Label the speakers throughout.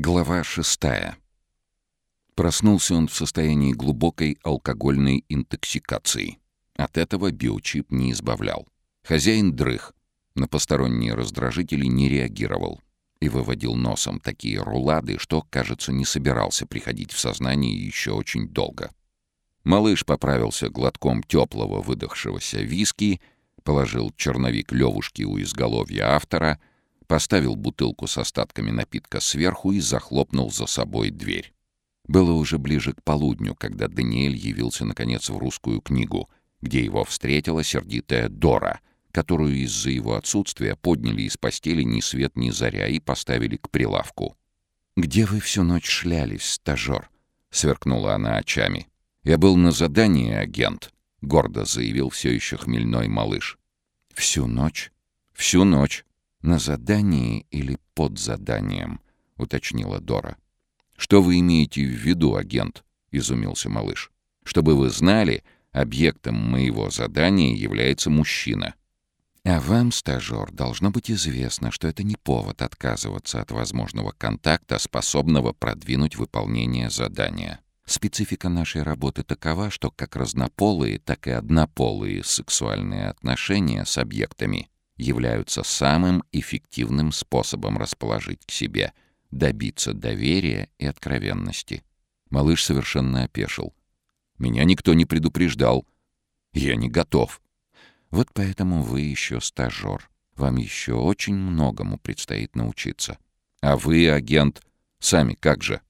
Speaker 1: Глава шестая. Проснулся он в состоянии глубокой алкогольной интоксикации. От этого биочип не избавлял. Хозяин дрых, на посторонние раздражители не реагировал и выводил носом такие рулады, что, кажется, не собирался приходить в сознание еще очень долго. Малыш поправился глотком теплого выдохшегося виски, положил черновик Левушки у изголовья автора — поставил бутылку с остатками напитка сверху и захлопнул за собой дверь. Было уже ближе к полудню, когда Даниэль явился, наконец, в русскую книгу, где его встретила сердитая Дора, которую из-за его отсутствия подняли из постели ни свет ни заря и поставили к прилавку. «Где вы всю ночь шлялись, стажер?» — сверкнула она очами. «Я был на задании, агент», — гордо заявил все еще хмельной малыш. «Всю ночь?» «Всю ночь. «На задании или под заданием?» — уточнила Дора. «Что вы имеете в виду, агент?» — изумился малыш. «Чтобы вы знали, объектом моего задания является мужчина». «А вам, стажер, должно быть известно, что это не повод отказываться от возможного контакта, способного продвинуть выполнение задания. Специфика нашей работы такова, что как разнополые, так и однополые сексуальные отношения с объектами являются самым эффективным способом расположить к себе, добиться доверия и откровенности. Малыш совершенно опешил. «Меня никто не предупреждал. Я не готов». «Вот поэтому вы еще стажер. Вам еще очень многому предстоит научиться. А вы, агент, сами как же?»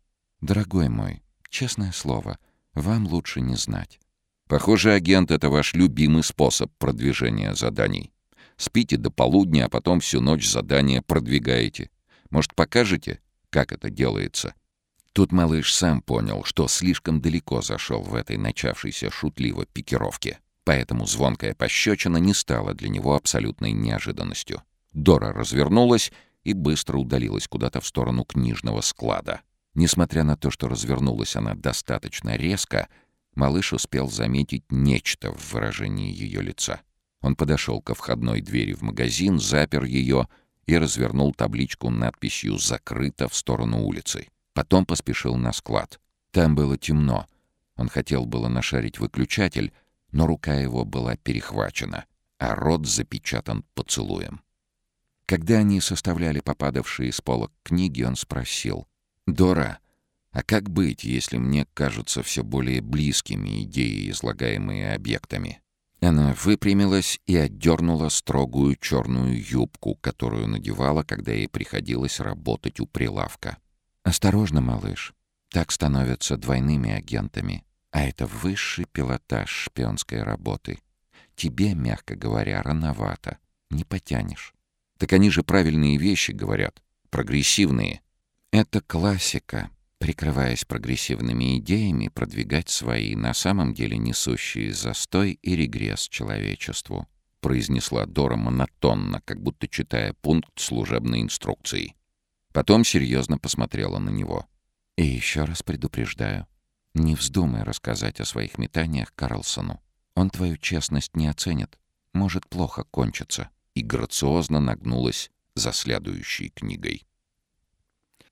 Speaker 1: «Дорогой мой, честное слово, вам лучше не знать». «Похоже, агент — это ваш любимый способ продвижения заданий». Спите до полудня, а потом всю ночь задание продвигаете. Может, покажете, как это делается?» Тут малыш сам понял, что слишком далеко зашел в этой начавшейся шутливо пикировке. Поэтому звонкая пощечина не стала для него абсолютной неожиданностью. Дора развернулась и быстро удалилась куда-то в сторону книжного склада. Несмотря на то, что развернулась она достаточно резко, малыш успел заметить нечто в выражении ее лица. Он подошел ко входной двери в магазин, запер ее и развернул табличку надписью «Закрыто» в сторону улицы. Потом поспешил на склад. Там было темно. Он хотел было нашарить выключатель, но рука его была перехвачена, а рот запечатан поцелуем. Когда они составляли попадавшие из полок книги, он спросил. «Дора, а как быть, если мне кажутся все более близкими идеи, излагаемые объектами?» Она выпрямилась и отдернула строгую черную юбку, которую надевала, когда ей приходилось работать у прилавка. «Осторожно, малыш. Так становятся двойными агентами. А это высший пилотаж шпионской работы. Тебе, мягко говоря, рановато. Не потянешь. Так они же правильные вещи говорят. Прогрессивные. Это классика прикрываясь прогрессивными идеями, продвигать свои, на самом деле несущие застой и регресс человечеству», — произнесла Дора монотонно, как будто читая пункт служебной инструкции. Потом серьезно посмотрела на него. «И еще раз предупреждаю, не вздумай рассказать о своих метаниях Карлсону. Он твою честность не оценит, может плохо кончиться». И грациозно нагнулась за следующей книгой.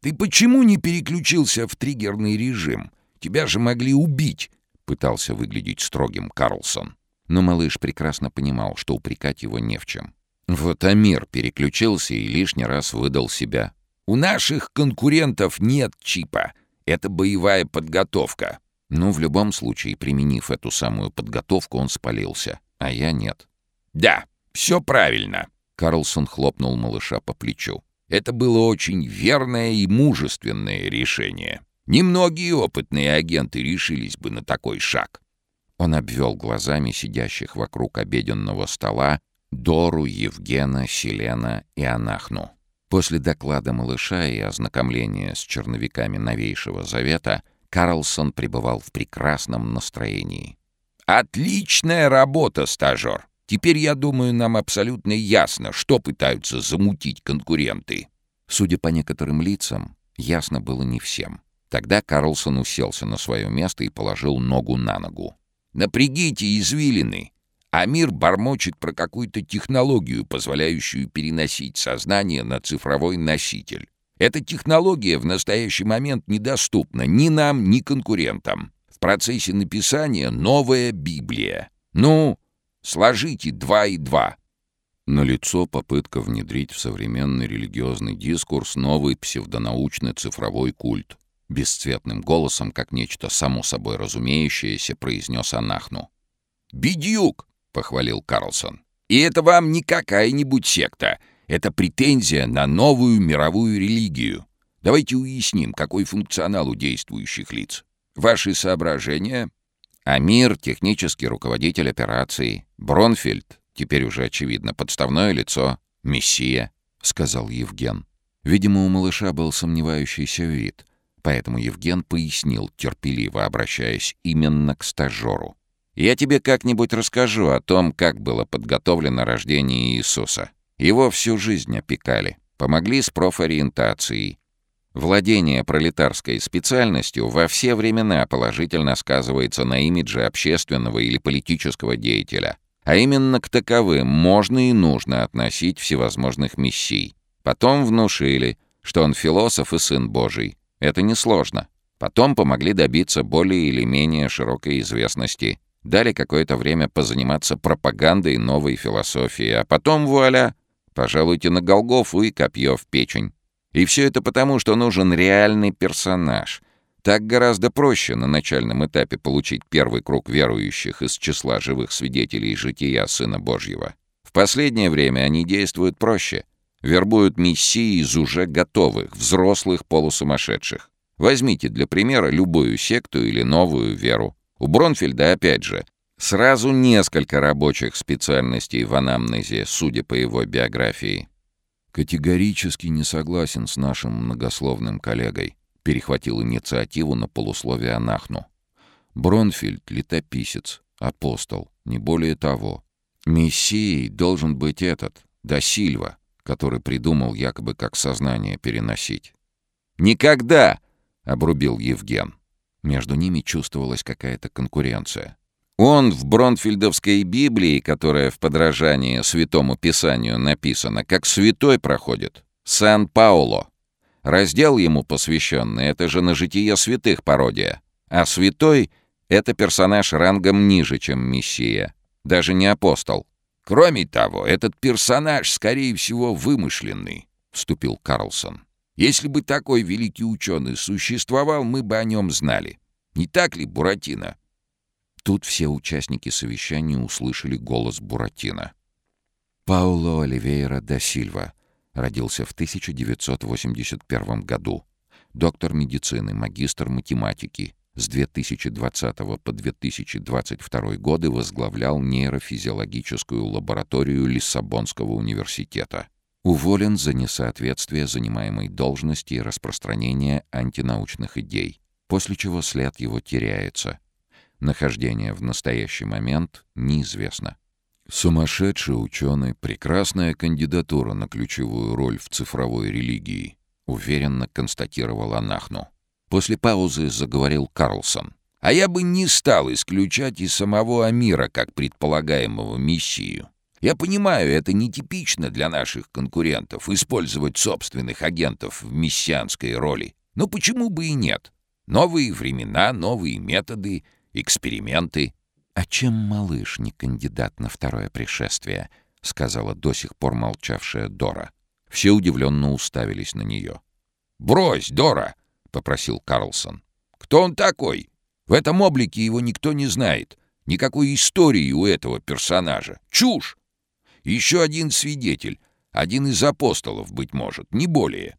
Speaker 2: Ты почему не переключился в триггерный режим? Тебя же могли убить!» — пытался выглядеть строгим Карлсон.
Speaker 1: Но малыш прекрасно понимал, что упрекать его не в чем. Вот Амир переключился и лишний раз выдал себя.
Speaker 2: «У наших конкурентов нет чипа. Это боевая подготовка».
Speaker 1: Ну, в любом случае, применив эту самую подготовку, он спалился, а я нет.
Speaker 2: «Да, все правильно», —
Speaker 1: Карлсон хлопнул малыша по плечу.
Speaker 2: Это было очень верное и мужественное решение. Немногие опытные агенты решились бы на такой шаг.
Speaker 1: Он обвел глазами сидящих вокруг обеденного стола Дору, Евгена, Селена и Анахну. После доклада малыша и ознакомления с черновиками новейшего завета Карлсон пребывал в прекрасном настроении.
Speaker 2: «Отличная работа, стажер! Теперь, я думаю, нам абсолютно ясно, что пытаются замутить конкуренты».
Speaker 1: Судя по некоторым лицам, ясно было не всем. Тогда Карлсон уселся на свое место и положил ногу на ногу.
Speaker 2: «Напрягите извилины!» А мир бормочет про какую-то технологию, позволяющую переносить сознание на цифровой носитель. Эта технология в настоящий момент недоступна ни нам, ни конкурентам. В процессе написания новая Библия. Ну, сложите два и два.
Speaker 1: На лицо попытка внедрить в современный религиозный дискурс новый псевдонаучный цифровой культ. Бесцветным голосом, как нечто само собой разумеющееся, произнес Анахну.
Speaker 2: «Бедюк!» — похвалил Карлсон. «И это вам не какая-нибудь секта. Это претензия на новую мировую религию. Давайте уясним, какой функционал у действующих лиц. Ваши соображения?»
Speaker 1: Амир — технический руководитель операции. Бронфельд теперь уже очевидно, подставное лицо, мессия», — сказал Евген. Видимо, у малыша был сомневающийся вид, поэтому Евген пояснил, терпеливо обращаясь именно к стажеру. «Я тебе как-нибудь расскажу о том, как было подготовлено рождение Иисуса. Его всю жизнь опекали, помогли с профориентацией. Владение пролетарской специальностью во все времена положительно сказывается на имидже общественного или политического деятеля. А именно к таковым можно и нужно относить всевозможных мессий. Потом внушили, что он философ и сын Божий. Это несложно. Потом помогли добиться более или менее широкой известности. Дали какое-то время позаниматься пропагандой новой философии. А потом, вуаля, пожалуйте на Голгофу и копье в печень. И все это потому, что нужен реальный персонаж, так гораздо проще на начальном этапе получить первый круг верующих из числа живых свидетелей жития Сына Божьего. В последнее время они действуют проще. Вербуют мессии из уже готовых, взрослых полусумасшедших. Возьмите для примера любую секту или новую веру. У Бронфельда, опять же, сразу несколько рабочих специальностей в анамнезе, судя по его биографии. Категорически не согласен с нашим многословным коллегой перехватил инициативу на полусловие Анахну. Бронфильд — летописец, апостол, не более того. Мессией должен быть этот, да Сильва, который придумал якобы как сознание переносить.
Speaker 2: «Никогда!» — обрубил Евген.
Speaker 1: Между ними чувствовалась какая-то конкуренция.
Speaker 2: Он в Бронфильдовской Библии, которая в подражании Святому Писанию написана, как святой проходит. Сан-Пауло. Раздел ему посвященный — это же на житие святых пародия. А святой — это персонаж рангом ниже, чем Мессия. Даже не апостол. «Кроме того, этот персонаж, скорее всего, вымышленный», — вступил Карлсон. «Если бы такой великий ученый существовал, мы бы о нем знали. Не так ли, Буратино?»
Speaker 1: Тут все участники совещания услышали голос Буратино. Пауло Оливейра да Сильва — Родился в 1981 году. Доктор медицины, магистр математики. С 2020 по 2022 годы возглавлял нейрофизиологическую лабораторию Лиссабонского университета. Уволен за несоответствие занимаемой должности и распространение антинаучных идей, после чего след его теряется. Нахождение в настоящий момент неизвестно. Сумасшедший ученый — прекрасная кандидатура на ключевую роль в цифровой религии, уверенно констатировал Анахну. После паузы заговорил Карлсон.
Speaker 2: А я бы не стал исключать и самого Амира как предполагаемого мессию. Я понимаю, это нетипично для наших конкурентов — использовать собственных агентов в мессианской роли. Но почему бы и нет? Новые времена, новые методы, эксперименты —
Speaker 1: «А чем малыш не кандидат на второе пришествие?» — сказала до сих пор молчавшая Дора. Все удивленно уставились на нее.
Speaker 2: «Брось, Дора!» — попросил Карлсон. «Кто он такой? В этом облике его никто не знает. Никакой истории у этого персонажа. Чушь! Еще один свидетель, один из апостолов, быть может, не более».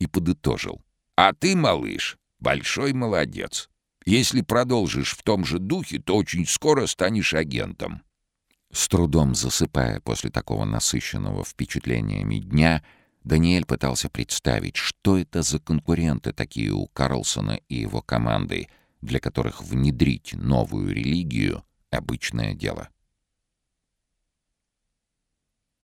Speaker 2: И подытожил. «А ты, малыш, большой молодец. Если продолжишь в том же духе, то очень скоро станешь агентом».
Speaker 1: С трудом засыпая после такого насыщенного впечатлениями дня, Даниэль пытался представить, что это за конкуренты такие у Карлсона и его команды, для которых внедрить новую религию — обычное дело.